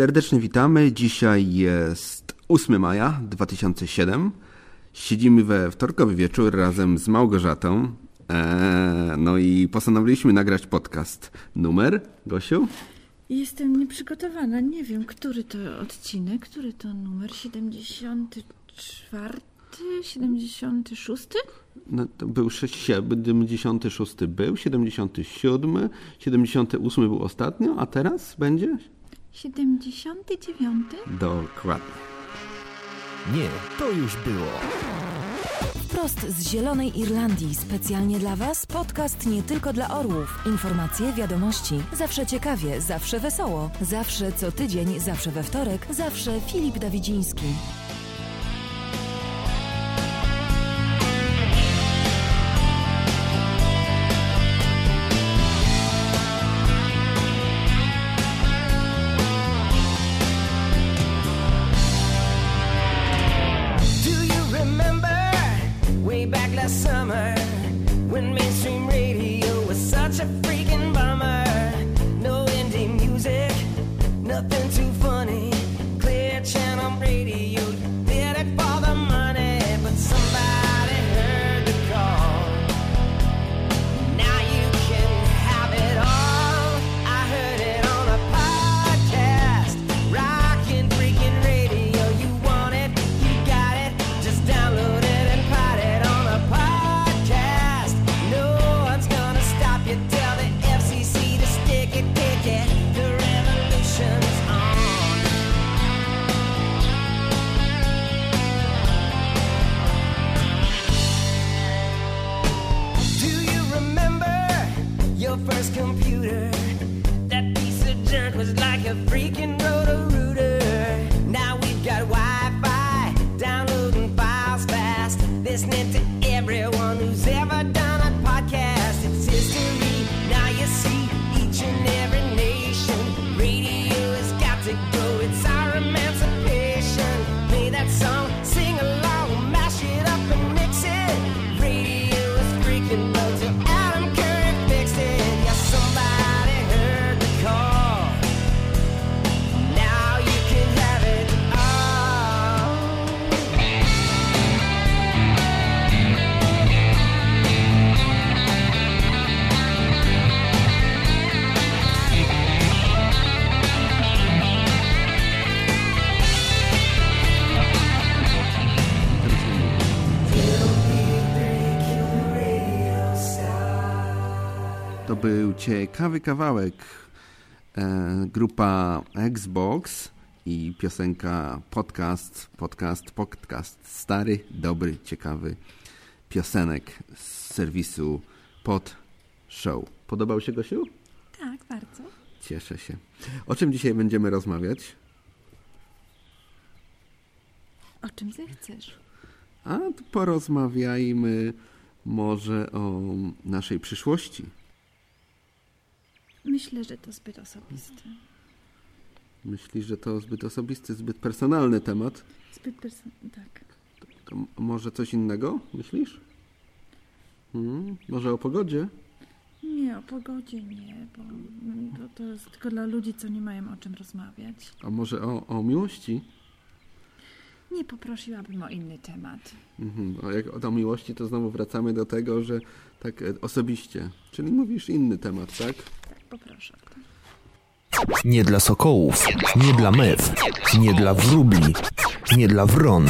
Serdecznie witamy. Dzisiaj jest 8 maja 2007. Siedzimy we wtorkowy wieczór razem z Małgorzatą. Eee, no i postanowiliśmy nagrać podcast. Numer, Gosiu? Jestem nieprzygotowana. Nie wiem, który to odcinek, który to numer 74, 76? No, to był 76 był, 77, 78 był ostatnio, a teraz będzie? 79? Dokładnie. Nie, to już było. Wprost z Zielonej Irlandii, specjalnie dla Was, podcast nie tylko dla orłów. Informacje, wiadomości, zawsze ciekawie, zawsze wesoło, zawsze co tydzień, zawsze we wtorek, zawsze Filip Dawidziński. Ciekawy kawałek. E, grupa Xbox i piosenka podcast, podcast, podcast. Stary, dobry, ciekawy piosenek z serwisu Pod Show. Podobał się Gosiu? Tak, bardzo. Cieszę się. O czym dzisiaj będziemy rozmawiać? O czym zechcesz? A porozmawiajmy może o naszej przyszłości. Myślę, że to zbyt osobiste. Myślisz, że to zbyt osobisty, zbyt personalny temat? Zbyt person... tak. To m- może coś innego, myślisz? Hmm? Może o pogodzie? Nie, o pogodzie nie, bo to, to jest tylko dla ludzi, co nie mają o czym rozmawiać. A może o, o miłości? Nie poprosiłabym o inny temat. Mhm. A jak o miłości, to znowu wracamy do tego, że tak e, osobiście. Czyli mówisz inny temat, tak? Tak, poproszę. Nie dla sokołów, nie dla mew, nie dla wróbli, nie dla wron.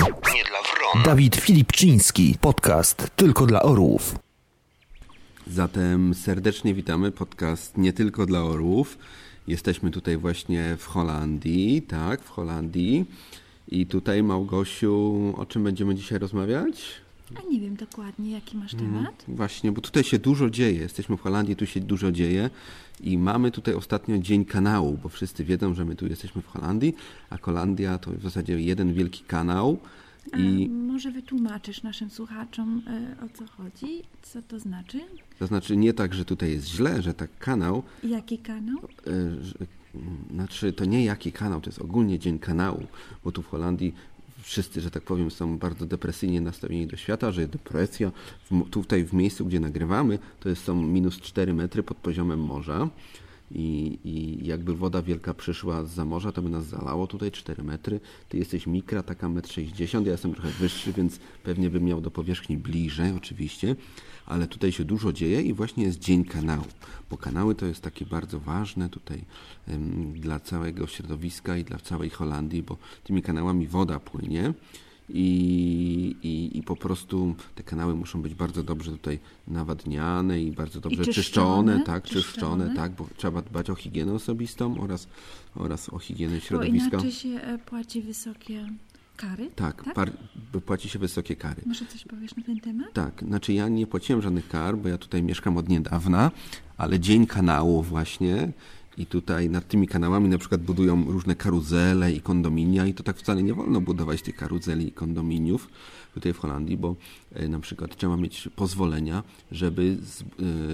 Dawid Filipczyński, podcast tylko dla orłów. Zatem serdecznie witamy. Podcast nie tylko dla orłów. Jesteśmy tutaj właśnie w Holandii, tak, w Holandii. I tutaj, Małgosiu, o czym będziemy dzisiaj rozmawiać? A nie wiem dokładnie, jaki masz Mhm. temat. Właśnie, bo tutaj się dużo dzieje. Jesteśmy w Holandii, tu się dużo dzieje i mamy tutaj ostatnio Dzień Kanału, bo wszyscy wiedzą, że my tu jesteśmy w Holandii, a Holandia to w zasadzie jeden wielki kanał. I może wytłumaczysz naszym słuchaczom, e, o co chodzi? Co to znaczy? to znaczy nie tak, że tutaj jest źle, że tak kanał, Jaki kanał? e, znaczy to nie jaki kanał, to jest ogólnie Dzień Kanału, bo tu w Holandii wszyscy, że tak powiem, są bardzo depresyjnie nastawieni do świata, że depresja w, tutaj w miejscu, gdzie nagrywamy, to jest, są minus 4 metry pod poziomem morza. I, i jakby woda wielka przyszła z morza, to by nas zalało tutaj 4 metry. Ty jesteś mikra, taka 1,60 m, ja jestem trochę wyższy, więc pewnie bym miał do powierzchni bliżej oczywiście, ale tutaj się dużo dzieje i właśnie jest Dzień Kanału, bo kanały to jest takie bardzo ważne tutaj em, dla całego środowiska i dla całej Holandii, bo tymi kanałami woda płynie i, i, i po prostu te kanały muszą być bardzo dobrze tutaj nawadniane i bardzo dobrze czyszczone, czyszczone, tak, czyszczone. czyszczone, tak, bo trzeba dbać o higienę osobistą oraz, oraz o higienę Bo środowiska. inaczej się e, płaci wysokie kary. Tak, tak? Par, bo płaci się wysokie kary. Może coś powiesz na ten temat? Tak, znaczy ja nie płaciłem żadnych kar, bo ja tutaj mieszkam od niedawna, ale dzień kanału właśnie i tutaj nad tymi kanałami na przykład budują różne karuzele i kondominia i to tak wcale nie wolno budować tych karuzeli i kondominiów tutaj w Holandii, bo e, na przykład trzeba mieć pozwolenia, żeby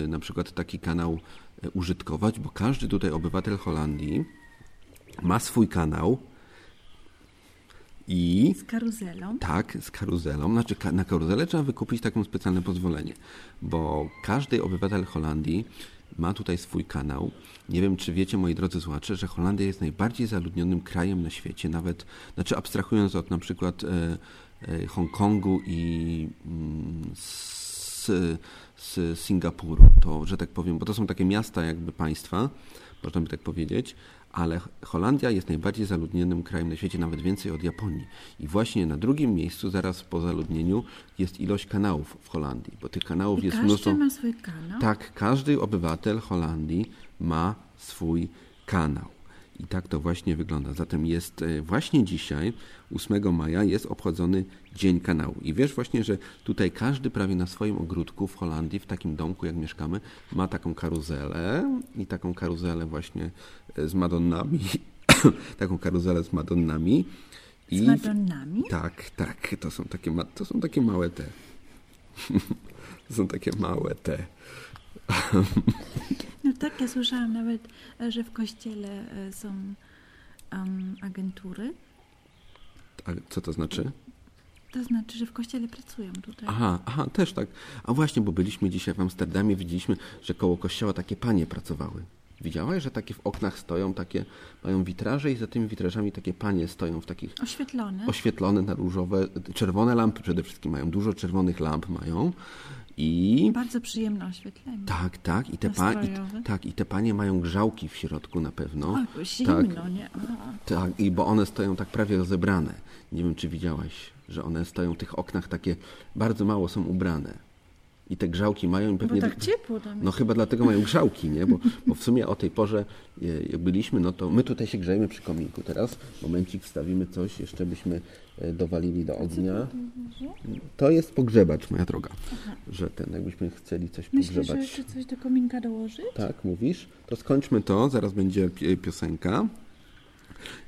e, na przykład taki kanał e, użytkować, bo każdy tutaj obywatel Holandii ma swój kanał i Z karuzelą. tak, z karuzelą. Znaczy na karuzelę trzeba wykupić taką specjalne pozwolenie, bo każdy obywatel Holandii ma tutaj swój kanał. Nie wiem, czy wiecie, moi drodzy słuchacze, że Holandia jest najbardziej zaludnionym krajem na świecie, nawet, znaczy abstrahując od na przykład e, e, Hongkongu i mm, z, z Singapuru, to, że tak powiem, bo to są takie miasta jakby państwa, można by tak powiedzieć, ale Holandia jest najbardziej zaludnionym krajem na świecie, nawet więcej od Japonii. I właśnie na drugim miejscu, zaraz po zaludnieniu, jest ilość kanałów w Holandii, bo tych kanałów I jest każdy mnóstwo. ma swój kanał. Tak, każdy obywatel Holandii ma swój kanał. I tak to właśnie wygląda. Zatem jest e, właśnie dzisiaj, 8 maja, jest obchodzony Dzień Kanału. I wiesz właśnie, że tutaj każdy prawie na swoim ogródku w Holandii, w takim domku, jak mieszkamy, ma taką karuzelę i taką karuzelę właśnie e, z Madonnami. taką karuzelę z Madonnami. I Z Madonnami? tak, tak, to są takie, ma- to są takie małe te. to są takie małe te. No tak, ja słyszałam nawet, e, że w kościele e, są em, agentury. Co to znaczy? To znaczy, że w kościele pracują tutaj. Aha, aha, też tak. A właśnie, bo byliśmy dzisiaj w Amsterdamie, widzieliśmy, że koło kościoła takie panie pracowały. Widziałaś, że takie w oknach stoją, takie mają witraże i za tymi witrażami takie panie stoją w takich Oświetlone. oświetlone na różowe, czerwone lampy przede wszystkim mają, dużo czerwonych lamp mają i Bardzo przyjemne oświetlenie. tak, tak, i te, pa, i, tak, i te panie mają grzałki w środku na pewno. O, zimno, tak, nie? A, tak, i bo one stoją tak prawie rozebrane. Nie wiem, czy widziałaś, że one stoją w tych oknach takie, bardzo mało są ubrane. I te grzałki mają i bo pewnie... tak ciepło tam No chyba dlatego mają grzałki, nie? Bo, bo w sumie o tej porze e, jak byliśmy, no to my tutaj się grzejemy przy kominku teraz. Momencik wstawimy coś, jeszcze byśmy e, dowalili do ognia. To jest pogrzebacz, moja droga. Że ten, jakbyśmy chcieli coś Myślisz, że pogrzebać. jeszcze coś do kominka dołożyć? Tak, mówisz? To skończmy to, zaraz będzie pi- piosenka.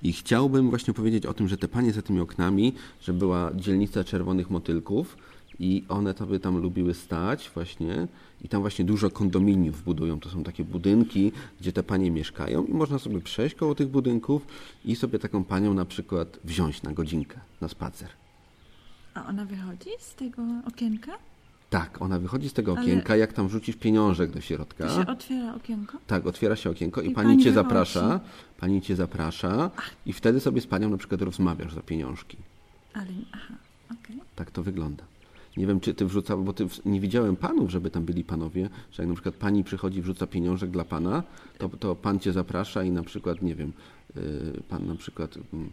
I chciałbym właśnie powiedzieć o tym, że te panie za tymi oknami, że była dzielnica czerwonych motylków i one sobie tam lubiły stać właśnie i tam właśnie dużo kondominiów budują. To są takie budynki, gdzie te panie mieszkają i można sobie przejść koło tych budynków i sobie taką panią na przykład wziąć na godzinkę, na spacer. A ona wychodzi z tego okienka? Tak, ona wychodzi z tego Ale- okienka, jak tam rzucisz pieniążek do środka. To się otwiera okienko? Tak, otwiera się okienko i, I pani, pani cię wychodzi. zaprasza, pani cię zaprasza i wtedy sobie z panią na przykład rozmawiasz za pieniążki. Ale, aha, okej. Tak to wygląda. Nie wiem, czy ty wrzucał, bo ty nie widziałem panów, żeby tam byli panowie, że jak na przykład pani przychodzi, wrzuca pieniążek dla pana, to, to pan cię zaprasza i na przykład, nie wiem, yy, pan na przykład mm,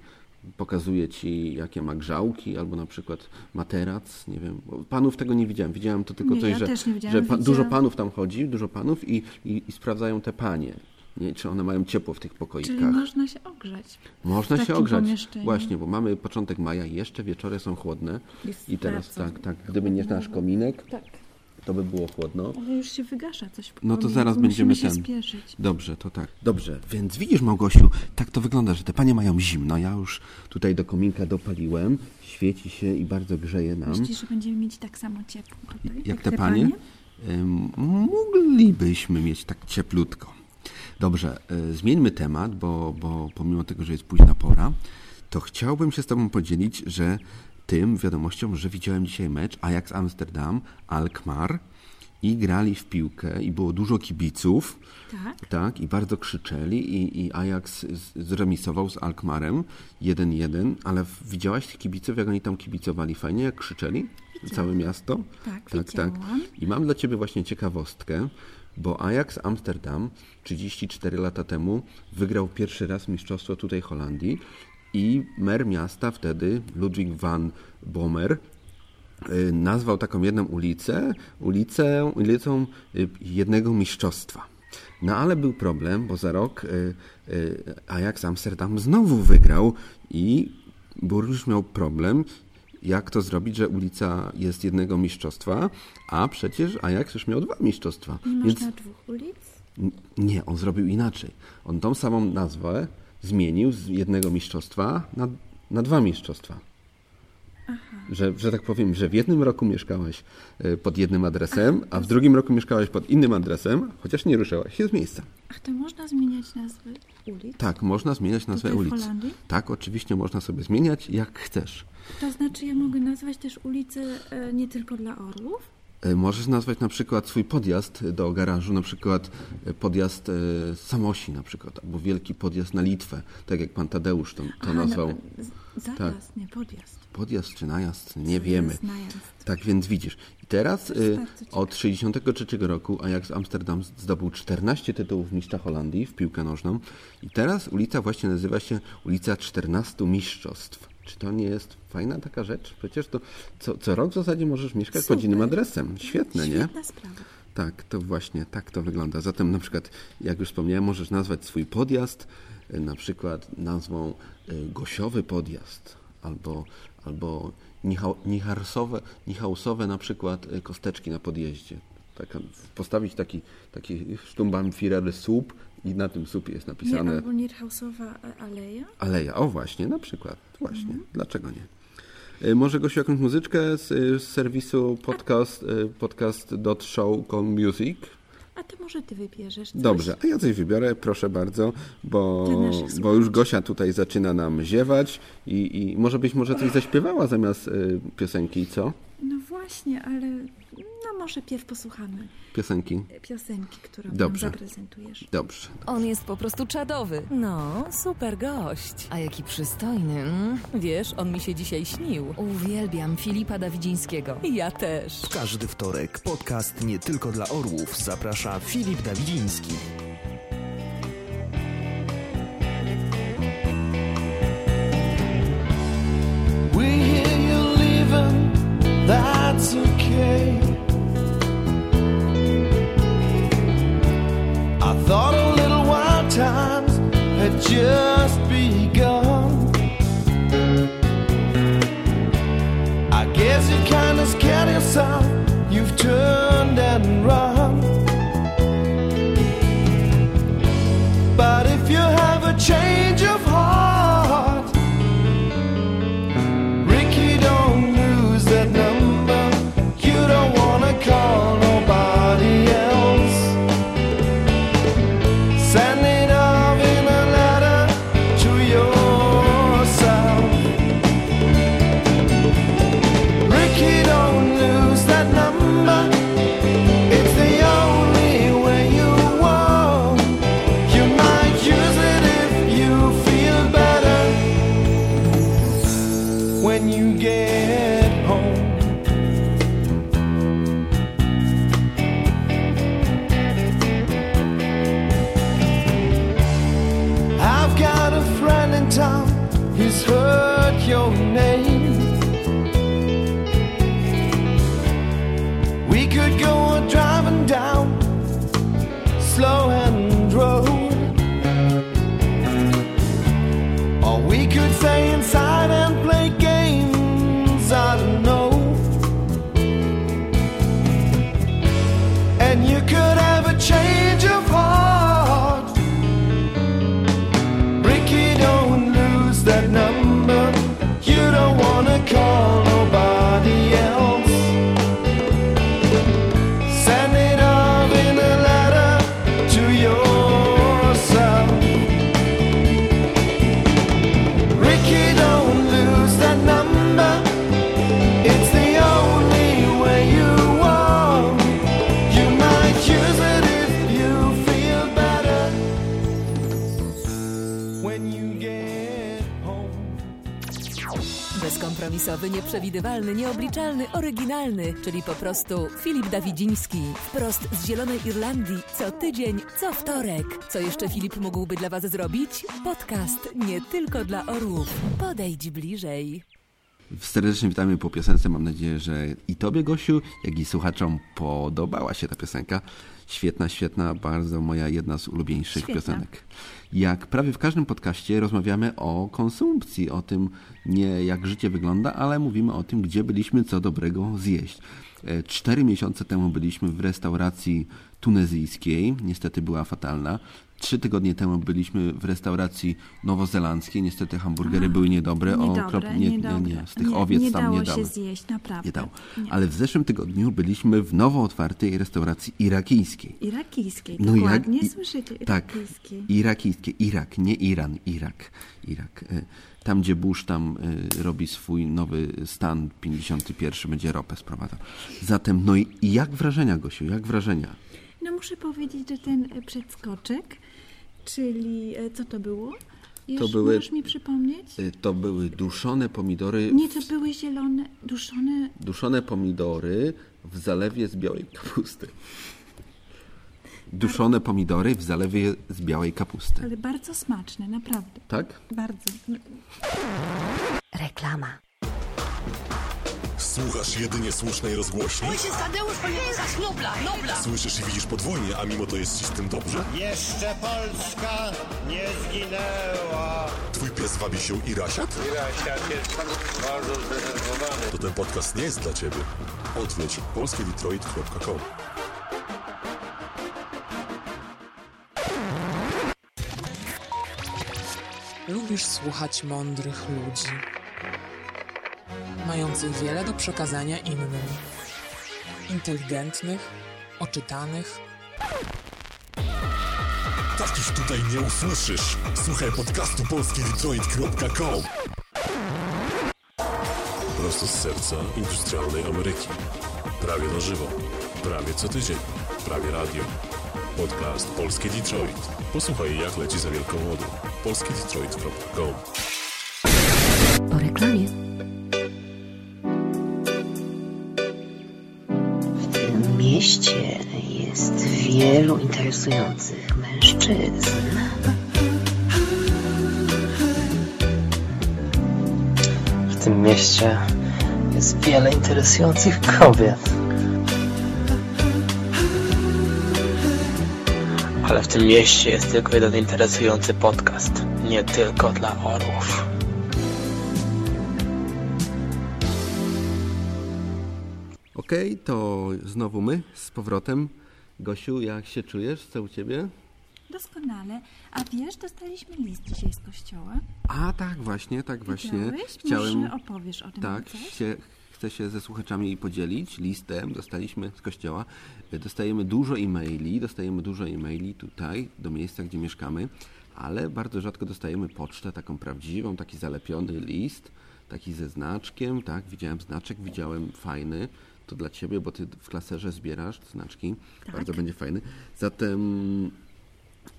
pokazuje ci, jakie ma grzałki, albo na przykład materac, nie wiem. Panów tego nie widziałem. Widziałem to tylko Nie, coś, ja że, że pa, dużo panów tam chodzi, dużo panów i, i, i sprawdzają te panie. Nie, czy one mają ciepło w tych pokoikach. Czyli można się ogrzać. Można się ogrzać. Właśnie, bo mamy początek maja i jeszcze wieczory są chłodne. Jest I teraz tak, tak, gdyby nie nasz kominek, Tak, to by było chłodno. ale już się wygasza coś. w No to zaraz Musimy będziemy się ten- spieszyć. Dobrze, to tak. Dobrze, więc widzisz Małgosiu, tak to wygląda, że te panie mają zimno. Ja już tutaj do kominka dopaliłem, świeci się i bardzo grzeje nam. Myślisz, że będziemy mieć tak samo ciepło tutaj? Jak te panie? Ym, Moglibyśmy mieć tak cieplutko. Dobrze, y, zmieńmy temat, bo, bo pomimo tego, że jest późna pora, to chciałbym się z Tobą podzielić, że tym wiadomością, że widziałem dzisiaj mecz Ajax Amsterdam, Alkmaar i grali w piłkę i było dużo kibiców. Tak? Tak, i bardzo krzyczeli i, i Ajax zremisował z Alkmarem 1-1, ale widziałaś tych kibiców, jak oni tam kibicowali fajnie, jak krzyczeli? Całe miasto? Tak, tak, tak. widziałam. I mam dla Ciebie właśnie ciekawostkę, bo Ajax Amsterdam 34 lata temu wygrał pierwszy raz mistrzostwo tutaj Holandii i mer miasta wtedy, Ludwig van Bomer, y, nazwał taką jedną ulicę, ulicę ulicą y, jednego mistrzostwa. No ale był problem, bo za rok y, Ajax Amsterdam znowu wygrał i burmistrz miał problem, jak to zrobić, że ulica jest jednego mistrzostwa, a przecież Ajax już miał dwa mistrzostwa. Nie Więc można dwóch ulic? Nie, on zrobił inaczej. On tą samą nazwę zmienił z jednego mistrzostwa na, na dwa mistrzostwa. Że, że tak powiem, że w jednym roku mieszkałeś e, pod jednym adresem, a w drugim roku mieszkałeś pod innym adresem, chociaż nie ruszałaś się z miejsca. Ach, to można zmieniać nazwy ulic? Tak, można zmieniać nazwę Tutaj w ulic. Holandii? Tak, oczywiście można sobie zmieniać jak chcesz. To znaczy, ja mogę nazwać też ulicę e, nie tylko dla orłów? E, Możesz nazwać na przykład swój podjazd do garażu, na przykład e, podjazd e, Samosi na przykład, albo wielki podjazd na Litwę, tak jak pan Tadeusz to, to Aha, nazwał. Zajazd, nie podjazd. Podjazd czy najazd, nie Zajazd, wiemy. najazd. Tak więc widzisz. I teraz od 63 roku Ajax Amsterdam zdobył 14 tytułów mistrza Holandii w piłkę nożną i teraz ulica właśnie nazywa się ulica 14 Mistrzostw. Czy to nie jest fajna taka rzecz? Przecież to co, co rok w zasadzie możesz mieszkać pod Super. innym adresem. Świetne, nie? Świetna sprawa. Tak, to właśnie tak to wygląda. Zatem na przykład, jak już wspomniałem, możesz nazwać swój podjazd y, na przykład nazwą y, Gosiowy Podjazd albo, albo nichał, nicharsowe, nichausowe na przykład y, kosteczki na podjeździe. Taka, postawić taki, taki Stumbaumführer słup i na tym słupie jest Nie, napisane albo Nierhausowa e, aleja? Aleja. O właśnie, na przykład. Właśnie. Dlaczego nie? Y, Może Gosiu jakąś muzyczkę z, y, z serwisu podcast, y, podcast.show.com.music? A to może ty wybierzesz coś? Dobrze, a ja coś wybiorę, proszę bardzo, bo, bo już. Gosia tutaj zaczyna nam ziewać i, i może byś może coś zaśpiewała zamiast y, piosenki, co? No właśnie, ale no może pierw posłuchamy Piosenki. piosenki, którą Dobrze. nam zaprezentujesz. Dobrze. On jest po prostu czadowy. No, super gość. A jaki przystojny. Mm? Wiesz, on mi się dzisiaj śnił. Uwielbiam Filipa Dawidzińskiego. Ja też. W każdy wtorek podcast nie tylko dla orłów zaprasza Filip Dawidziński. Nieprzewidywalny, nieobliczalny, oryginalny, czyli po prostu Filip Dawidziński. Wprost z Zielonej Irlandii, co tydzień, co wtorek. Co jeszcze Filip mógłby dla Was zrobić? Podcast nie tylko dla orłów. Podejdź bliżej. Serdecznie witamy po piosence. Mam nadzieję, że i Tobie, Gosiu, jak i słuchaczom podobała się ta piosenka. Świetna, świetna, bardzo moja jedna z ulubieńszych Świetna. piosenek. Jak prawie w każdym podcaście rozmawiamy o konsumpcji, o tym nie jak życie wygląda, ale mówimy o tym, gdzie byliśmy co dobrego zjeść. E, Cztery miesiące temu byliśmy w restauracji tunezyjskiej, niestety była fatalna. Trzy tygodnie temu byliśmy w restauracji nowozelandzkiej, niestety hamburgery były niedobre. Niedobre, okrop- nie, nie, niedobre. nie, z tych nie, owiec nie tam dało nie dało. się zjeść, naprawdę. Nie dało. Nie. Ale w zeszłym tygodniu byliśmy w nowo otwartej restauracji irakijskiej. Irakijskiej, No jak- dokładnie i- słyszycie, Tak, irakijskiej. irakijskie, Irak, nie Iran, Irak, Irak. E, Tam, gdzie Bush tam e, robi swój nowy stan 51, będzie ropę sprowadzał. Zatem, no i jak wrażenia, Gosiu, jak wrażenia? No muszę powiedzieć, że ten e, przedskoczek, czyli e, co to było? Już były- Możesz mi przypomnieć? E, To były duszone pomidory, Nie, to były zielone, duszone, duszone pomidory w zalewie z białej kapusty. Duszone pomidory w zalewie z białej kapusty. ale bardzo smaczne, naprawdę. Tak? Bardzo. Reklama. Słuchasz jedynie słusznej rozgłośni? Ojciec Tadeusz powinien jechać Nobla, Nobla! Słyszysz i widzisz podwójnie, a mimo to jest ci z tym dobrze? Jeszcze Polska nie zginęła. Twój pies wabi się i rasiat? Rasiak jest bardzo zdenerwowany. To ten podcast nie jest dla ciebie. Odwiedź polskiedetroit.com Lubisz słuchać mądrych ludzi, mających wiele do przekazania innym, inteligentnych, oczytanych. Takich tutaj nie usłyszysz. Słuchaj podcastu polskiedetroit.com Prosto z serca industrialnej Ameryki. Prawie na żywo. Prawie co tydzień. Prawie radio. Podcast Polskie Detroit. Posłuchaj jak leci za wielką wodą. polskiedetroit.com Po reklamie. Wielu interesujących mężczyzn. W tym mieście jest wiele interesujących kobiet. Ale w tym mieście jest tylko jeden interesujący podcast. Nie tylko dla orłów. Okej, to znowu my z powrotem. Gosiu, jak się czujesz? Co u ciebie? Doskonale. A wiesz, dostaliśmy list dzisiaj z kościoła. A tak, właśnie, tak właśnie. Widziałeś? Chciałem. Może opowiesz o tym Tak, coś? się, chcę się ze słuchaczami podzielić listem. Dostaliśmy z kościoła. Dostajemy dużo e-maili, dostajemy dużo e-maili tutaj, do miejsca, gdzie mieszkamy, ale bardzo rzadko dostajemy pocztę taką prawdziwą, taki zalepiony list, taki ze znaczkiem, tak, widziałem znaczek, widziałem fajny. To dla Ciebie, bo Ty w klaserze zbierasz znaczki. Tak. Bardzo będzie fajny. Zatem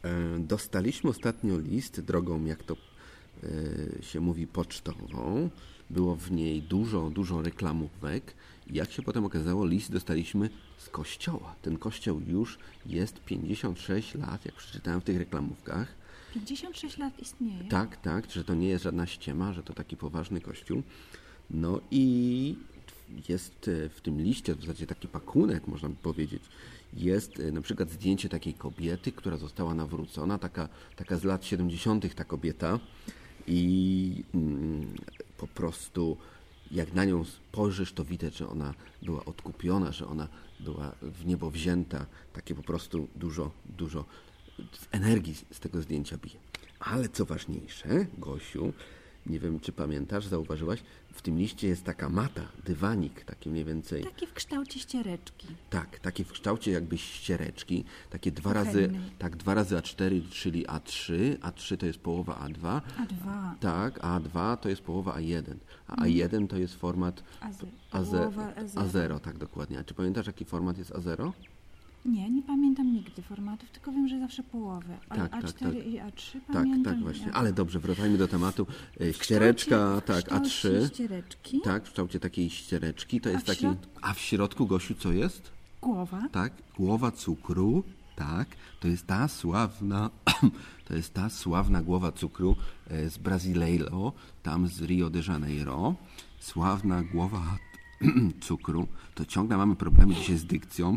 E, Dostaliśmy ostatnio list drogą, jak to e, się mówi, pocztową. Było w niej dużo, dużo reklamówek. Jak się potem okazało, list dostaliśmy z kościoła. Ten kościół już jest 56 lat, jak przeczytałem w tych reklamówkach. 56 lat istnieje. Tak, tak, że to nie jest żadna ściema, że to taki poważny kościół. No i jest e, w tym liście, w zasadzie taki pakunek, można by powiedzieć, jest e, na przykład zdjęcie takiej kobiety, która została nawrócona, taka, taka z lat 70. ta kobieta i mm, po prostu jak na nią spojrzysz, to widać, że ona była odkupiona, że ona była w niebo wzięta, takie po prostu dużo, dużo energii z tego zdjęcia bije. Ale co ważniejsze, Gosiu, nie wiem czy pamiętasz, zauważyłaś, w tym liście jest taka mata, dywanik, taki mniej więcej. Taki w kształcie ściereczki. Tak, takie w kształcie jakby ściereczki, takie dwa razy, Kuchennej. tak, dwa razy A4, czyli A3, A3 to jest połowa A2. A2. Tak, a A2 to jest połowa A1, a A1 to jest format A ze- A0, połowa A0. A0, tak dokładnie. A czy pamiętasz jaki format jest A0? Nie, nie pamiętam nigdy formatów, tylko wiem, że zawsze połowę. A, Tak, tak, A4 tak. i A3 Tak, pamiętam. tak właśnie. jak- Ale dobrze, wracajmy do tematu. E, Ściereczka, tak, w kształcie A3. ściereczki. Tak, w kształcie takiej ściereczki. To A jest w taki. środku? A w środku, Gosiu, co jest? Głowa. Tak, głowa cukru, tak, to jest ta sławna, to jest ta sławna głowa cukru e, z Brazileiro, tam z Rio de Janeiro. Sławna głowa cukru, to ciągle mamy problemy dzisiaj z dykcją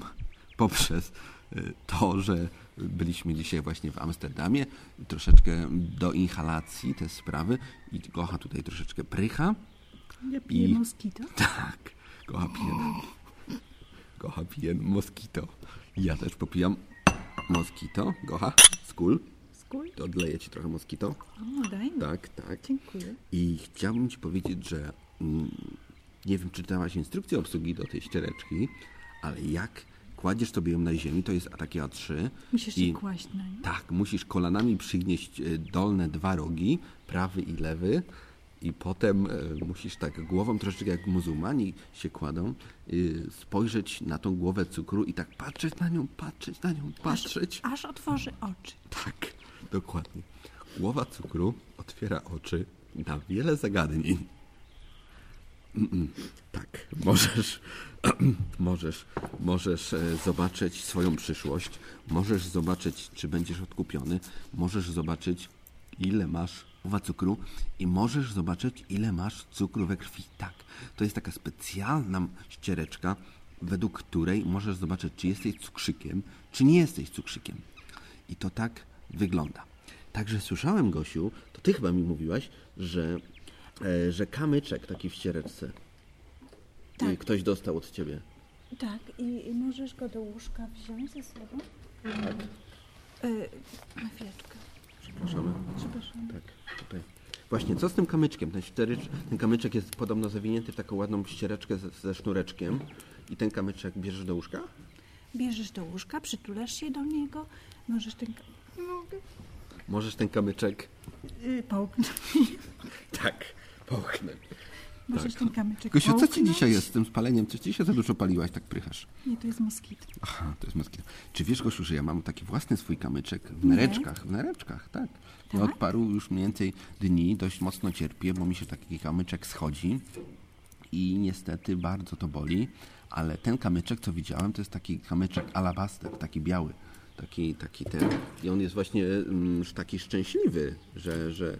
poprzez e, to, że byliśmy dzisiaj właśnie w Amsterdamie, troszeczkę do inhalacji te sprawy i Gocha tutaj troszeczkę prycha. Ja piję I- moskito. Tak, Gocha pije, Gocha pije moskito. Ja też popijam moskito. Gocha, skól. Skój? To odleję Ci trochę moskito. O, daj mi. Tak, tak. Dziękuję. I chciałbym Ci powiedzieć, że mm, nie wiem, czy czytałaś instrukcję obsługi do tej ściereczki, ale jak kładziesz sobie ją na ziemi, to jest takie A3. Musisz i się kłaść na nie. tak, musisz kolanami przygnieść e, dolne dwa rogi, prawy i lewy. I potem e, musisz tak głową, troszeczkę jak muzułmani się kładą, y, spojrzeć na tą głowę cukru i tak patrzeć na nią, patrzeć na nią, patrzeć. Aż otworzy oczy. Tak, dokładnie. Głowa cukru otwiera oczy na wiele zagadnień. Tak, możesz, możesz, możesz e, zobaczyć swoją przyszłość, możesz zobaczyć, czy będziesz odkupiony, możesz zobaczyć, ile masz głowa cukru i możesz zobaczyć, ile masz cukru we krwi. Tak, to jest taka specjalna ściereczka, według której możesz zobaczyć, czy jesteś cukrzykiem, czy nie jesteś cukrzykiem. I to tak wygląda. Także słyszałem, Gosiu, to ty chyba mi mówiłaś, że, że kamyczek taki w ściereczce Tak. ktoś dostał od ciebie. Tak, i, i możesz go do łóżka wziąć ze sobą. Y, na chwileczkę. Przepraszamy. Przepraszam. Tak, tutaj. Właśnie, co z tym kamyczkiem? Ten, ścierycz, ten kamyczek jest podobno zawinięty w taką ładną ściereczkę ze, ze sznureczkiem. I ten kamyczek bierzesz do łóżka? Bierzesz do łóżka, przytulasz się do niego, możesz ten... Nie mogę. Możesz ten kamyczek... Y, połknąć. Tak, połknąć. Możesz ten kamyczek Gosiu, co ci dzisiaj jest z tym spaleniem? Coś ci się za dużo paliłaś, tak prychasz? Nie, to jest moskit. Aha, to jest moskito. Czy wiesz, Gosiu, że ja mam taki własny swój kamyczek w nereczkach? W nereczkach, tak. Ja Tak? od paru już mniej więcej dni dość mocno cierpię, bo mi się taki kamyczek schodzi i niestety bardzo to boli, ale ten kamyczek, co widziałem, to jest taki kamyczek alabaster, taki biały. Taki, taki ten. I on jest właśnie mm, taki szczęśliwy, że, że,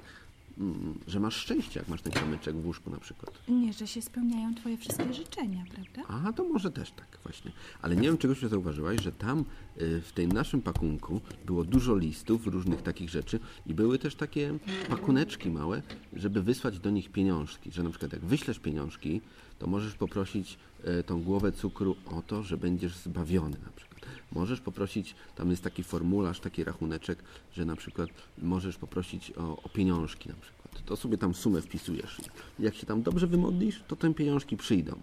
że masz szczęście, jak masz ten kamyczek w łóżku na przykład. Nie, że się spełniają twoje wszystkie życzenia, prawda? Aha, to może też tak właśnie. Ale nie wiem, czegoś się zauważyłaś, że tam y, w tym naszym pakunku było dużo listów, różnych takich rzeczy i były też takie pakuneczki małe, żeby wysłać do nich pieniążki. Że na przykład jak wyślesz pieniążki, to możesz poprosić y, tą głowę cukru o to, że będziesz zbawiony na przykład. Możesz poprosić, tam jest taki formularz, taki rachuneczek, że na przykład możesz poprosić o, o pieniążki na przykład. To sobie tam sumę wpisujesz. Jak się tam dobrze wymodlisz, to te pieniążki przyjdą.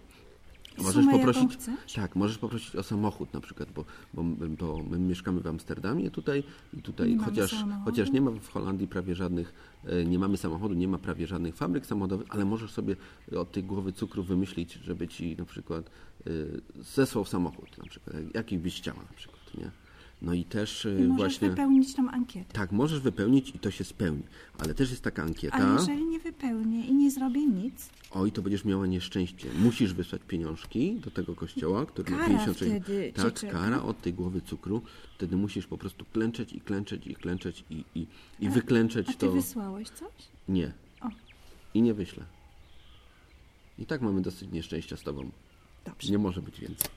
Możesz Sumę, poprosić, tak, możesz poprosić o samochód na przykład, bo, bo, bo my mieszkamy w Amsterdamie tutaj i tutaj Nie chociaż, chociaż nie ma w Holandii prawie żadnych, e, nie mamy samochodu, nie ma prawie żadnych fabryk samochodowych, ale możesz sobie od tej głowy cukru wymyślić, żeby ci na przykład e, zesłał samochód, na przykład, jak- jaki byś chciała na przykład, nie? No i też e, I możesz właśnie... wypełnić tą ankietę. Tak, możesz wypełnić i to się spełni, ale też jest taka ankieta. Ale jeżeli nie wypełnię i nie zrobię nic, Oj, to będziesz miała nieszczęście. Musisz wysłać pieniążki do tego kościoła, który ma Kara 56. wtedy Tak, kara od tej głowy cukru. Wtedy musisz po prostu klęczeć i klęczeć i klęczeć i, i, i wyklęczeć a ty to. wysłałeś coś? Nie. O. I nie wyślę. I tak mamy dosyć nieszczęścia z tobą. Dobrze. Nie może być więcej.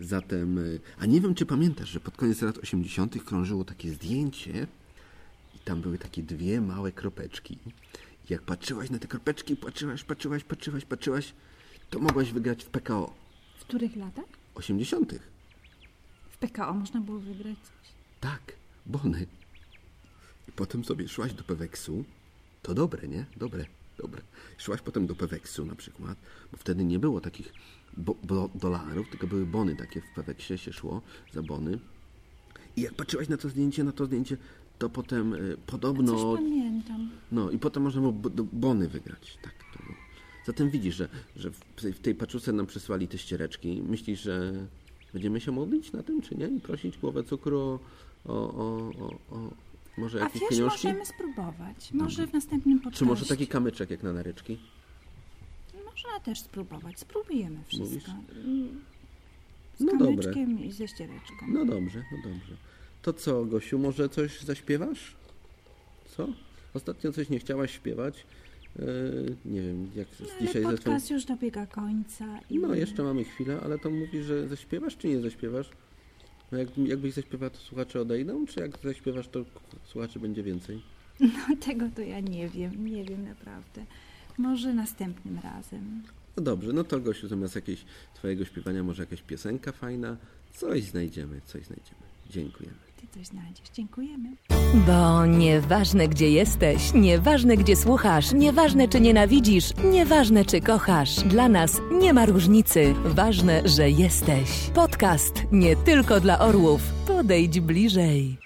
Zatem, y, a nie wiem, czy pamiętasz, że pod koniec lat 80. krążyło takie zdjęcie i tam były takie dwie małe kropeczki. I jak patrzyłaś na te kropeczki, patrzyłaś, patrzyłaś, patrzyłaś, patrzyłaś, to mogłaś wygrać w PKO. W których latach? 80. W PKO można było wygrać coś. Tak, bony. I potem sobie szłaś do Peweksu. To dobre, nie? Dobre, dobre. Szłaś potem do Peweksu na przykład, bo wtedy nie było takich bo, bo, dolarów, tylko były bony takie w Peweksie się szło za bony. I jak patrzyłaś na to zdjęcie, na to zdjęcie, to potem y, podobno... Coś pamiętam. No i potem można było bony wygrać. Tak to było. Zatem widzisz, że, że w tej- paczuce nam przysłali te ściereczki. Myślisz, że, Będziemy się modlić na tym, czy nie? I prosić głowę cukru o, o, o, o, może A jakieś wiesz, pieniążki? możemy spróbować. Może w następnym podcaście. Czy może taki kamyczek jak na naryczki? Można też spróbować. Spróbujemy wszystko. Mówisz? Mm, Z No dobre. i ze ściereczką. No dobrze, no dobrze. To co, Gosiu, może coś zaśpiewasz? Co? Ostatnio coś nie chciałaś śpiewać. Yy, nie wiem, jak No, dzisiaj ale podcast już dobiega końca. I... No, jeszcze mamy chwilę, ale to mówisz, że zaśpiewasz, czy nie zaśpiewasz? No jak, jakbyś zaśpiewał, to słuchacze odejdą, czy jak zaśpiewasz, to słuchaczy będzie więcej? No tego to ja nie wiem, nie wiem naprawdę. Może następnym razem. No dobrze, no to Gosiu, zamiast jakiegoś twojego śpiewania, może jakaś piosenka fajna? Coś znajdziemy, coś znajdziemy. Dziękujemy. Ty coś znajdziesz. Dziękujemy. Bo nieważne gdzie jesteś, nieważne gdzie słuchasz, nieważne czy nienawidzisz, nieważne czy kochasz, dla nas nie ma różnicy. Ważne, że jesteś. Podcast nie tylko dla orłów. Podejdź bliżej.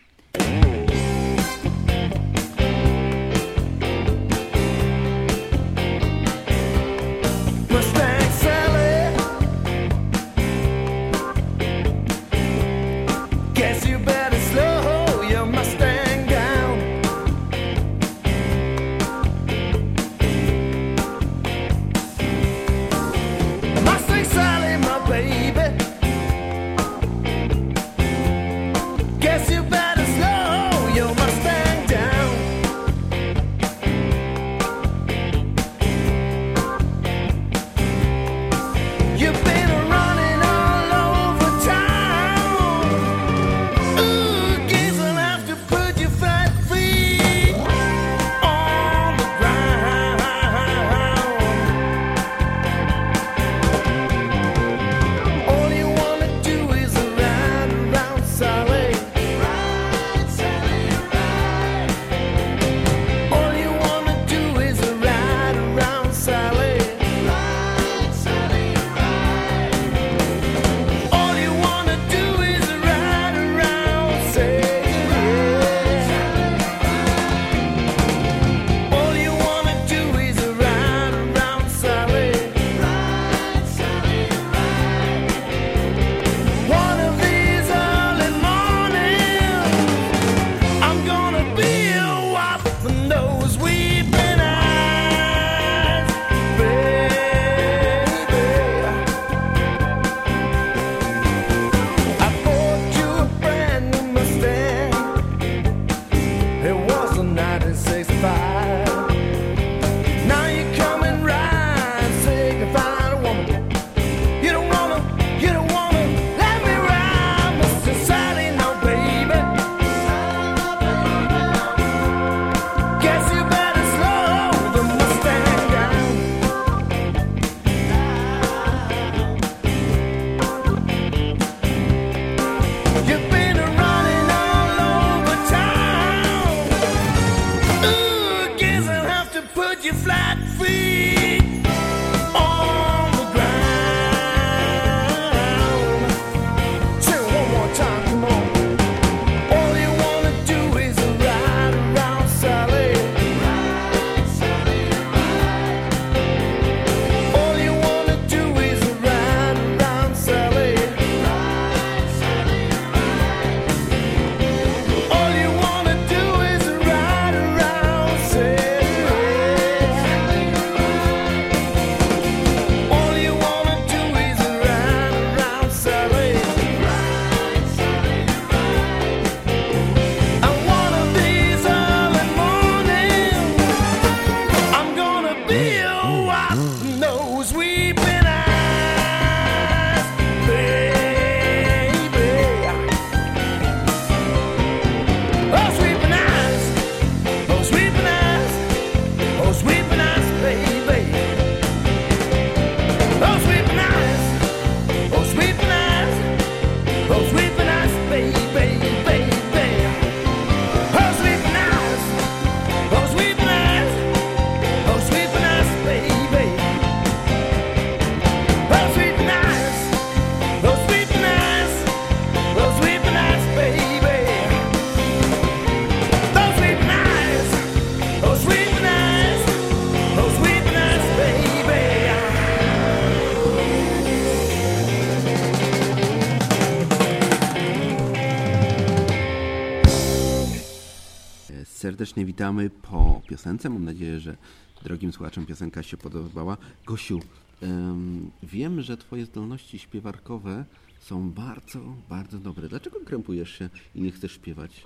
Serdecznie witamy po piosence. Mam nadzieję, że drogim słuchaczom piosenka się podobała. Gosiu, em, wiem, że twoje zdolności śpiewarkowe są bardzo, bardzo dobre. Dlaczego krępujesz się i nie chcesz śpiewać?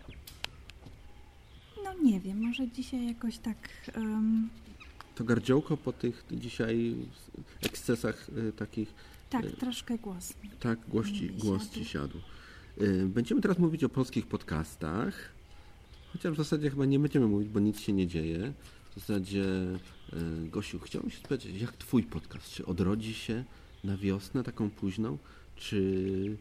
No nie wiem, może dzisiaj jakoś tak... To gardziołko po tych dzisiaj ekscesach y, takich, tak, Y, troszkę głosny. tak, głos ci, głos ci siadł. Y, Będziemy teraz mówić o polskich podcastach, chociaż w zasadzie chyba nie będziemy mówić, bo nic się nie dzieje. W zasadzie, y, Gosiu, chciałbym się spytać, jak twój podcast? Czy odrodzi się na wiosnę taką późną, czy,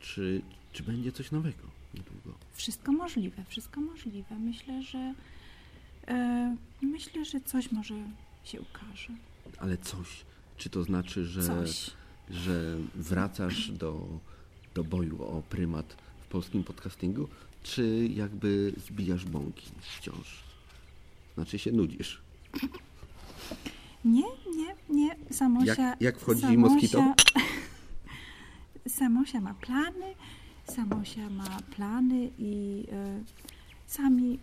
czy, czy będzie coś nowego niedługo? Wszystko możliwe, wszystko możliwe. Myślę, że e, myślę, że coś może się ukaże. Ale coś, czy to znaczy, że, Coś. że wracasz do, do boju o prymat w polskim podcastingu, czy jakby zbijasz bąki wciąż? Znaczy się nudzisz. Nie, nie, nie. Samosia, Jak- jak wchodzi Samosia- moskito? Samosia ma plany, Samosia ma plany i e, sami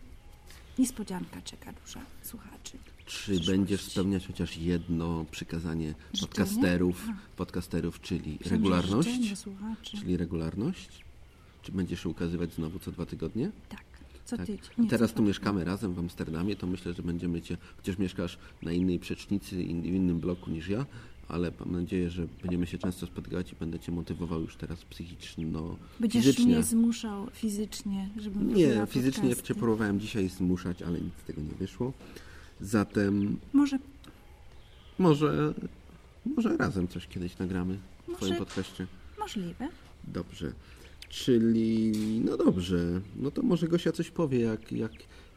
niespodzianka czeka duża słuchaczy. Czy będziesz spełniać chociaż jedno przykazanie podcasterów, podcasterów, czyli regularność? Czyli regularność? Czy będziesz się ukazywać znowu co dwa tygodnie? Tak, co Tak. tydzień. Teraz tu mieszkamy razem w Amsterdamie, to myślę, że będziemy cię, chociaż mieszkasz na innej przecznicy, w innym bloku niż ja, ale mam nadzieję, że będziemy się często spotykać i będę cię motywował już teraz psychiczno, Będziesz fizycznie. mnie zmuszał fizycznie, żebym Nie, fizycznie podcasty. cię próbowałem dzisiaj zmuszać, ale nic z tego nie wyszło. Zatem Może może, może razem coś kiedyś nagramy w Może- twoim podcaście. możliwe. Dobrze. Czyli, no dobrze, no to może Gosia coś powie, jak, jak,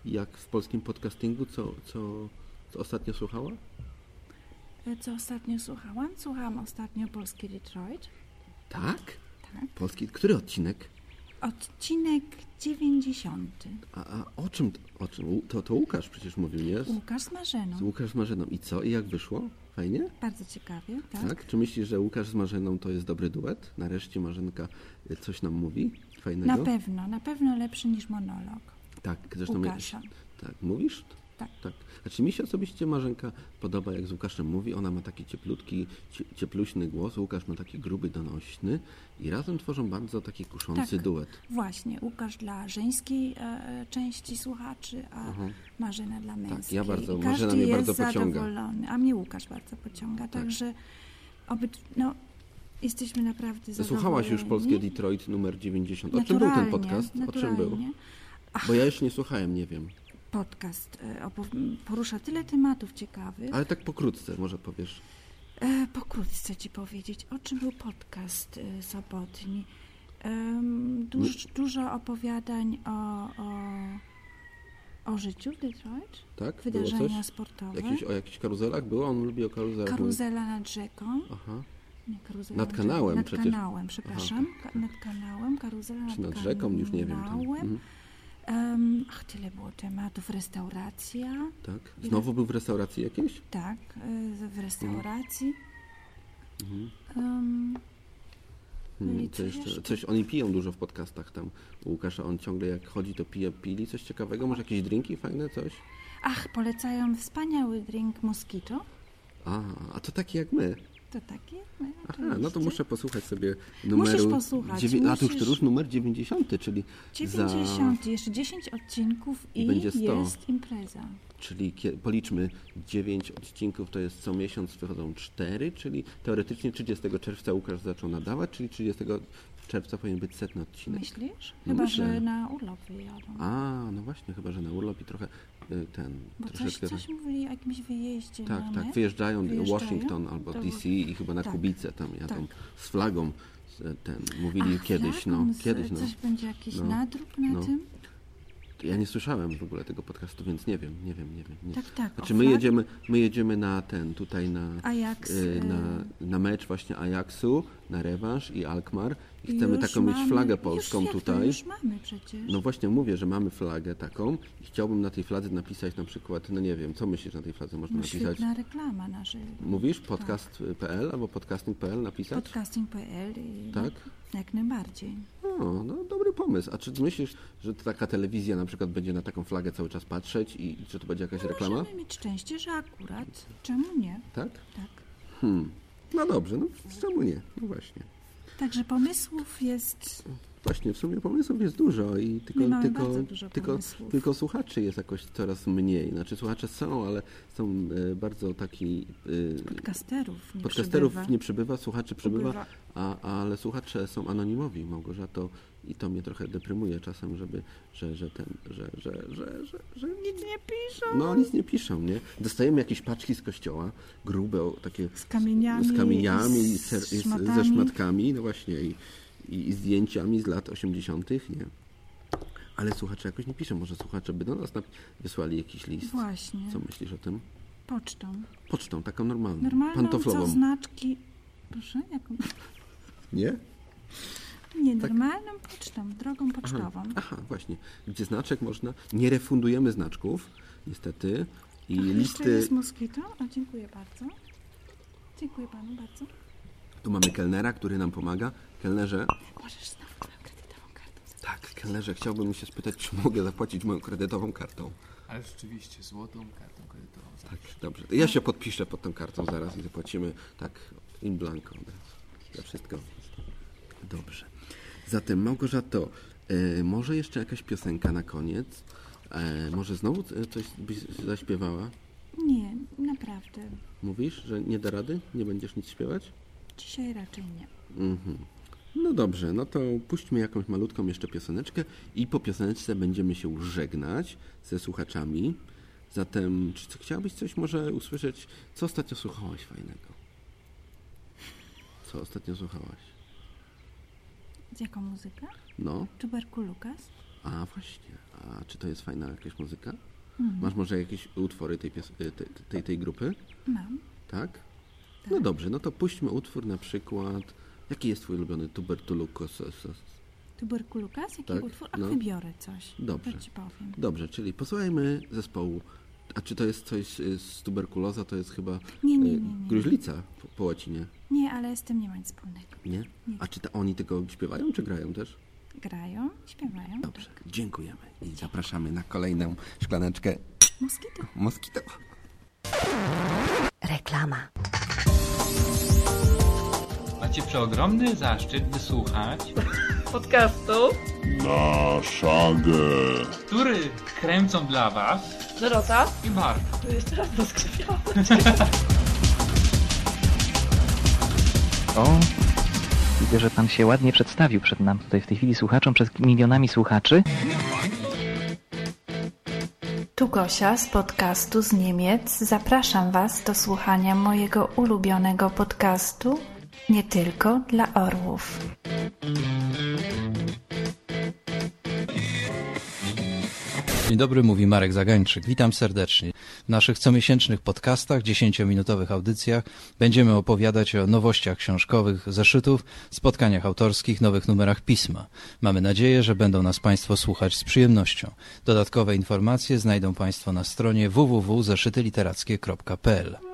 jak w polskim podcastingu, co, co, co ostatnio słuchała? E, Co ostatnio słuchałam? Słuchałam ostatnio Polski Detroit. Tak? Tak. Polski, który odcinek? Odcinek 90. A, a o czym, o czym? To, to Łukasz przecież mówił, nie? Łukasz z Marzeną. z Łukasz z Marzeną. I co? I jak wyszło? Fajnie? Bardzo ciekawie, tak? Tak? Czy myślisz, że Łukasz z Marzeną to jest dobry duet? Nareszcie Marzenka y, coś nam mówi fajnego? Na pewno, na pewno lepszy niż monolog. Tak, zresztą Łukasza. tak, mówisz? Tak. tak. Znaczy mi się osobiście Marzenka podoba, jak z Łukaszem mówi. Ona ma taki cieplutki, cie, ciepluśny głos, Łukasz ma taki gruby, donośny i razem tworzą bardzo taki kuszący Tak. duet. Właśnie, Łukasz dla żeńskiej e, części słuchaczy, a Mhm. Marzena dla męskiej. ja bardzo- I Marzena każdy mnie bardzo pociąga. Tak. zadowolony, a mnie Łukasz bardzo pociąga, także obyd, no, jesteśmy naprawdę zadowoleni. Słuchałaś już polskie Detroit numer 90. O czym był ten podcast? O czym był? Bo ja jeszcze nie słuchałem, nie wiem. Podcast e, porusza tyle tematów ciekawych. Ale tak pokrótce może powiesz. E, pokrótce ci powiedzieć, o czym był podcast e, sobotni. Duż, dużo opowiadań o, o, o życiu w Detroit, Tak? Wydarzenia sportowe, Jakiś, o jakichś karuzelach było? On lubi o karuzelach karuzela nad rzeką. Aha. Nie, karuzela Nad nad kanałem nad przecież. kanałem, przepraszam. Ka- nad kanałem, karuzela Czy nad nad rzeką? Już nie wiem. Tam. kanałem. Mhm. Em, ach, tyle było tematów. Restauracja, Tak. Znowu był w restauracji jakiejś? tak, e, w restauracji. Mhm. Hmm, i co jeszcze? Coś oni piją dużo w podcastach tam. U Łukasza on ciągle jak chodzi to pije, pili coś ciekawego, może jakieś drinki fajne, coś? ach, polecają wspaniały drink Mosquito. A, a to taki jak my. To takie? No, Aha, no to muszę posłuchać sobie numeru... Musisz posłuchać, dziewię- A to już, musisz. to już numer 90, czyli 90, jeszcze 10 odcinków i, będzie 100. jest impreza. Czyli policzmy 9 odcinków, to jest co miesiąc wychodzą 4, czyli teoretycznie 30 czerwca Łukasz zaczął nadawać, czyli 30 czerwca powinien być setny odcinek. Myślisz? No Chyba, myślę. że na urlop wyjadą. A, no właśnie, chyba, że na urlop i trochę y, ten, Bo coś, troszeczkę... coś mówili o jakimś wyjeździe Tak, tak, wyjeżdżają, Wyjeżdżają? Washington albo To- DC i chyba na tak. Kubicę tam jadą Tak. z flagą. z- Ten, mówili Ach, kiedyś, no, z- kiedyś, no. Coś będzie jakiś No, nadruk na no. tym? Ja nie słyszałem w ogóle tego podcastu, więc nie wiem, nie wiem, nie wiem. Nie. Tak, tak, Znaczy my jedziemy, my jedziemy na ten, tutaj na, Ajax, y, y- na, na mecz właśnie Ajaxu na rewanż i Alkmaar i chcemy Już taką mieć mamy- flagę już polską to, tutaj. Już mamy przecież. No właśnie mówię, że mamy flagę taką i chciałbym na tej fladze napisać na przykład, no nie wiem, co myślisz na tej fladze można no, napisać? świetna reklama naszej. Mówisz podcast.pl albo podcasting.pl napisać? Podcasting.pl i Tak? jak najbardziej. O, no dobry pomysł. A czy myślisz, że taka telewizja na przykład będzie na taką flagę cały czas patrzeć i czy to będzie jakaś reklama? Możemy mieć szczęście, że akurat. Czemu nie? Tak? Tak. Hmm. No dobrze, no czemu nie? No właśnie. Także pomysłów jest Właśnie, w sumie pomysłów jest dużo i tylko, tylko, tylko, tylko słuchaczy jest jakoś coraz mniej. Znaczy słuchacze są, ale są e, bardzo taki... E, podcasterów. Nie podcasterów przybywa. nie przybywa, słuchaczy przybywa, a, ale słuchacze są anonimowi, Małgorzato, i to mnie trochę deprymuje czasem, żeby, że, że ten, że, że, że, że, że Nic nie piszą. no nic nie piszą, nie? Dostajemy jakieś paczki z kościoła, grube, o, takie Z kamieniami, z kamieniami z ser, i z, ze szmatami. szmatkami, no właśnie, i, i, i zdjęciami z lat 80., nie? Ale słuchacze jakoś nie piszą, może słuchacze by do nas wysłali jakiś list. Właśnie. Co myślisz o tym? Pocztą. Pocztą, taką normalną, Normalną, pantoflową. co znaczki... Proszę? Jaką? Nie? Nie, normalną pocztą, drogą pocztową. Tak. Aha, aha, właśnie. Gdzie znaczek można... Nie refundujemy znaczków, niestety. I Ach, listy... jest moskito. O, dziękuję bardzo. Dziękuję panu bardzo. Tu mamy kelnera, który nam pomaga. Kelnerze, Możesz znowu moją kredytową kartą. tak, kelnerze, chciałbym się spytać, czy mogę zapłacić moją kredytową kartą. Ale rzeczywiście, złotą kartą kredytową. Tak, dobrze. Ja się podpiszę pod tą kartą zaraz i zapłacimy tak in blanco. Za wszystko. Dobrze. Zatem Małgorzato, e, może jeszcze jakaś piosenka na koniec? E, może znowu coś byś zaśpiewała? Nie, naprawdę. Mówisz, że nie da rady? Nie będziesz nic śpiewać? Dzisiaj raczej nie. Mhm. No dobrze, no to puśćmy jakąś malutką jeszcze pioseneczkę i po pioseneczce będziemy się żegnać ze słuchaczami. Zatem, czy co- chciałabyś coś może usłyszeć? Co ostatnio słuchałaś fajnego? Co ostatnio słuchałaś? Z jaką muzykę? No, Tuberkulukas? a właśnie. A czy to jest fajna jakaś muzyka? Mhm. Masz może jakieś utwory tej, y, tej, tej, tej grupy? Mam. Tak? No dobrze, no to puśćmy utwór na przykład. Jaki jest twój ulubiony tuberkulukos? Tuberkulukas? Jaki Tak, utwór? A no. wybiorę coś. Dobrze. Ci powiem. Dobrze, czyli posłuchajmy zespołu. A czy to jest coś y, z tuberkuloza? To jest chyba Nie, nie, y, nie, nie. gruźlica po, po łacinie, Nie, ale z tym nie ma nic wspólnego. nie? Nie. A czy to oni tylko śpiewają, czy grają też? Grają, śpiewają. Dobrze, dziękujemy i zapraszamy na kolejną szklaneczkę Moskito. Moskito. Reklama. Macie przeogromny zaszczyt wysłuchać podcastu Na szagę. który kręcą dla was Dorota. i Mark. Jeszcze raz rozkrzywiałam. O, widzę, że pan się ładnie przedstawił przed nam tutaj w tej chwili słuchaczom, przed milionami słuchaczy. Tu Gosia z podcastu z Niemiec. Zapraszam Was do słuchania mojego ulubionego podcastu nie tylko dla orłów. Dzień dobry, mówi Marek Zagańczyk. Witam serdecznie. W naszych comiesięcznych podcastach, 10-minutowych audycjach będziemy opowiadać o nowościach książkowych, zeszytów, spotkaniach autorskich, nowych numerach pisma. Mamy nadzieję, że będą nas Państwo słuchać z przyjemnością. Dodatkowe informacje znajdą Państwo na stronie www.zeszytyliterackie.pl.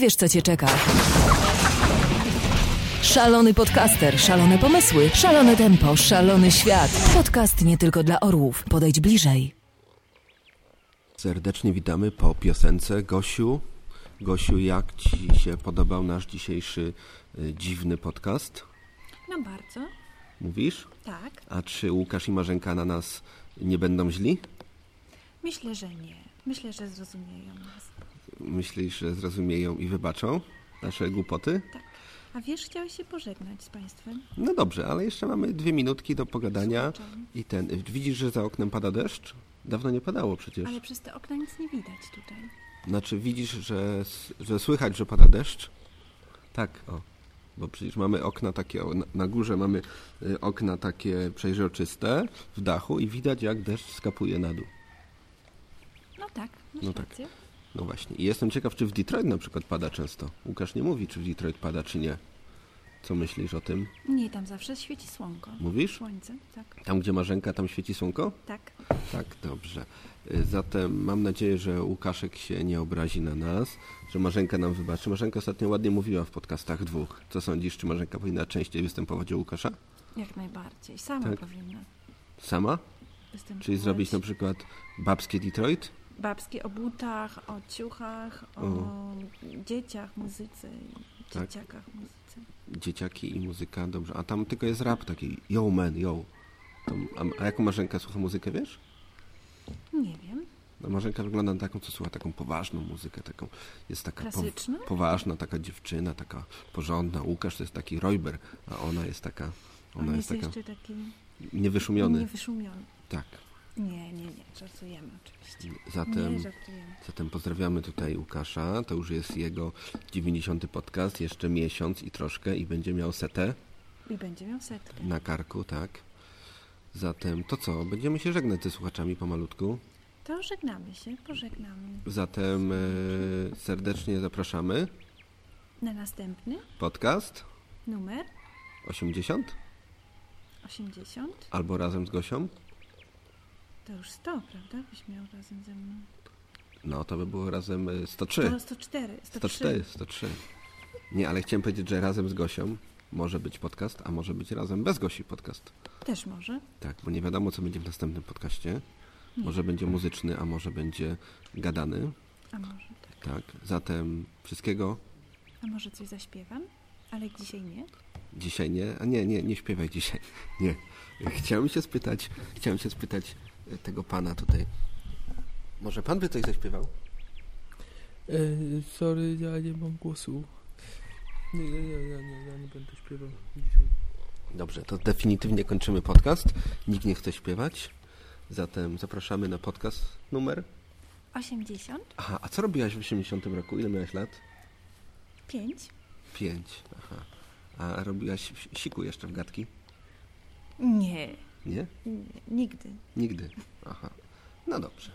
nie wiesz, co cię czeka. Szalony podcaster, szalone pomysły, szalone tempo, szalony świat. Podcast nie tylko dla orłów. Podejdź bliżej. Serdecznie witamy po piosence. Gosiu, Gosiu, jak Ci się podobał nasz dzisiejszy y, dziwny podcast? No bardzo. Mówisz? Tak. A czy Łukasz i Marzenka na nas nie będą źli? Myślę, że nie. Myślę, że zrozumieją nas. Myślisz, że zrozumieją i wybaczą nasze głupoty? Tak. A wiesz, chciałeś się pożegnać z Państwem? No dobrze, ale jeszcze mamy dwie minutki do pogadania. I ten. Widzisz, że za oknem pada deszcz? Dawno nie padało przecież. Ale przez te okna nic nie widać tutaj. Znaczy widzisz, że, że słychać, że pada deszcz? Tak, o. Bo przecież mamy okna takie, o, na, na górze mamy y, okna takie przejrzyste w dachu i widać jak deszcz skapuje na dół. No tak, masz No tak. rację. No właśnie. I jestem ciekaw, czy w Detroit na przykład pada często. Łukasz nie mówi, czy w Detroit pada, czy nie. Co myślisz o tym? Nie, tam zawsze świeci słonko. Mówisz? Słońce, tak. Tam, gdzie Marzenka, tam świeci słonko? Tak. Tak, dobrze. Y, Zatem mam nadzieję, że Łukaszek się nie obrazi na nas, że Marzenka nam wybaczy. Marzenka ostatnio ładnie mówiła w podcastach dwóch. Co sądzisz, czy Marzenka powinna częściej występować u Łukasza? Jak najbardziej. Sama Tak. powinna Sama? Czyli zrobić na przykład babskie Detroit? Babskie o butach, o ciuchach, o, O. dzieciach, muzyce, i Tak. dzieciakach, muzyce. Dzieciaki i muzyka, dobrze. A tam tylko jest rap taki, yo man, yo. Tam, a, a jaką Marzenka słucha muzykę, wiesz? Nie wiem. No Marzenka wygląda na taką, co słucha taką poważną muzykę, taką jest taka po, poważna, taka dziewczyna, taka porządna. Łukasz to jest taki Royber, a ona jest taka, ona On jest, jest taka jeszcze taki niewyszumiony. niewyszumiony. Tak. Nie, nie, nie. Żartujemy oczywiście. Zatem, Nie, żartujemy. zatem pozdrawiamy tutaj Łukasza. To już jest jego 90. podcast, jeszcze miesiąc i troszkę i będzie miał setę I będzie miał setkę. na karku, tak. Zatem to co? Będziemy się żegnać ze słuchaczami pomalutku. To żegnamy się, pożegnamy. Zatem e, serdecznie zapraszamy. Na następny Podcast numer 80 80. albo razem z Gosią. To już 100, prawda? Byś miał razem ze mną. No to by było razem e, 103. To 104. 103. 104, 103. Nie, ale chciałem powiedzieć, że razem z Gosią może być podcast, a może być razem bez Gosi podcast. Też może. Tak, bo nie wiadomo, co będzie w następnym podcaście. Nie. Może będzie muzyczny, a może będzie gadany. A może tak. Tak, zatem wszystkiego A może coś zaśpiewam? Ale dzisiaj nie. dzisiaj nie. A nie, nie, nie śpiewaj dzisiaj. Nie. Chciałem się spytać, chciałem się spytać tego pana tutaj. Może pan by coś zaśpiewał? E, sorry, ja nie mam głosu. Nie, nie, nie, ja nie, ja nie będę śpiewał dzisiaj. Dobrze, to definitywnie kończymy podcast. Nikt nie chce śpiewać. Zatem zapraszamy na podcast numer. 80. Aha, a co robiłaś w 80 roku? Ile miałaś lat? 5. Pięć. Aha. A robiłaś siku jeszcze w gadki? Nie. Nie? Nigdy. Nigdy. Aha. No dobrze.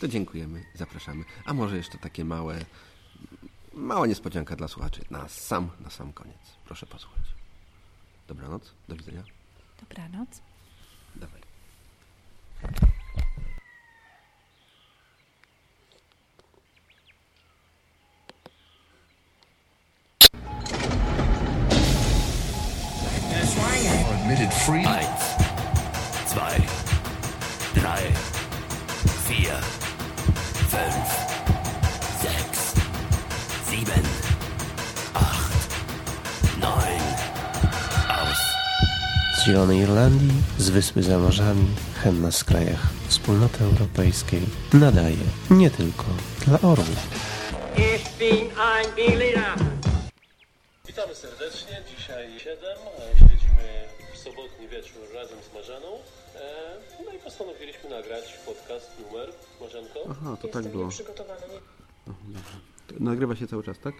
To dziękujemy, zapraszamy. A może jeszcze takie małe, mała niespodzianka dla słuchaczy. Na sam, na sam koniec. Proszę posłuchać. Dobranoc, do widzenia. Dobranoc. Dawaj. Admitted free. Drei, vier, fünf, sechs, sieben, acht, neun. Aus. Z Zielonej Irlandii, z Wyspy za morzami, henna z krajach Wspólnoty Europejskiej nadaje nie tylko dla orłów. Ich bin ein Berliner. Witamy serdecznie. Dzisiaj 7. e, Siedzimy w sobotni wieczór razem z Marzeną. E, No i postanowiliśmy nagrać podcast numer. Marzenko? Aha, to tak było. Dobrze. To Nagrywa się cały czas, tak?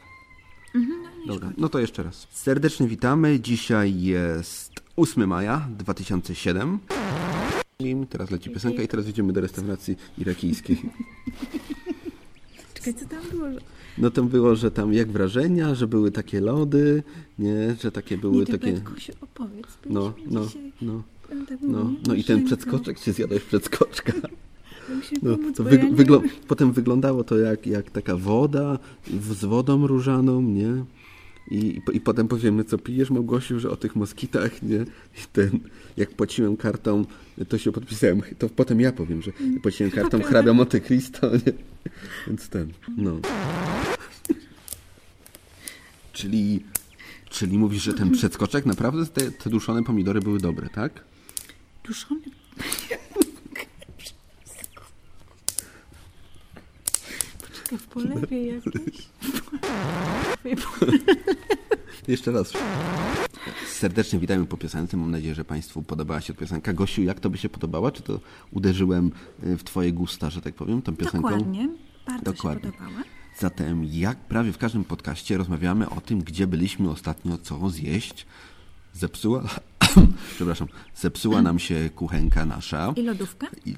Mhm, no Dobra, no to jeszcze raz. Serdecznie witamy. Dzisiaj jest 8 maja 2007. I teraz leci piosenka i teraz idziemy do restauracji irakijskiej. Czekaj, co tam było? No tam było, że tam jak wrażenia, że były takie lody, nie, że takie były nie, ty takie... Bartku, się opowiedz. No, byliśmy no, dzisiaj, no, no, nie, no i ten przedskoczek, czy zjadłeś przedskoczka? się No, to bo wyg- ja nie wyglo- wiem. potem wyglądało to jak, jak taka woda z wodą różaną, nie? I, i, po- I potem powiemy, co pijesz, Małgosiu, że o tych moskitach, nie? I ten, jak płaciłem kartą, to się podpisałem, to potem ja powiem, że płaciłem kartą hrabia Monte Cristo, nie? Więc ten, no. Czyli, czyli mówisz, że ten przedskoczek, naprawdę te, te duszone pomidory były dobre, tak? Duszony. Poczekaj, w polewie jakoś. Jeszcze raz. Serdecznie witamy po piosence. Mam nadzieję, że Państwu podobała się piosenka. Gosiu, jak to by się podobała? Czy to uderzyłem y, w Twoje gusta, że tak powiem, tą piosenką? Dokładnie. Bardzo Dokładnie. się podobała. Zatem, jak prawie w każdym podcaście, rozmawiamy o tym, gdzie byliśmy ostatnio, co zjeść. Zepsuła, przepraszam, zepsuła nam się kuchenka nasza. I lodówka? I,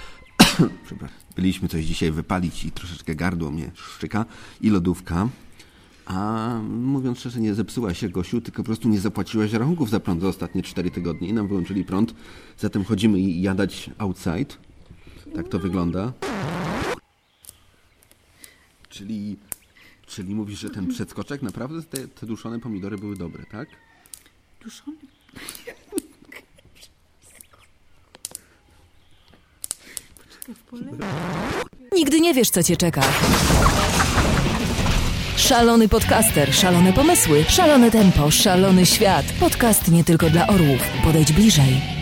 przepraszam, byliśmy coś dzisiaj wypalić i troszeczkę gardło mnie szczyka. I lodówka. A mówiąc szczerze, nie zepsuła się Gosiu, tylko po prostu nie zapłaciłaś rachunków za prąd za ostatnie 4 tygodnie i nam wyłączyli prąd. Zatem chodzimy i jadać outside. Tak to wygląda. Czyli, czyli mówisz, że ten przedskoczek naprawdę te, te duszone pomidory były dobre, tak? Duszony. Nigdy nie wiesz, co cię czeka. Szalony podcaster, szalone pomysły, szalone tempo, szalony świat. Podcast nie tylko dla orłów. Podejdź bliżej.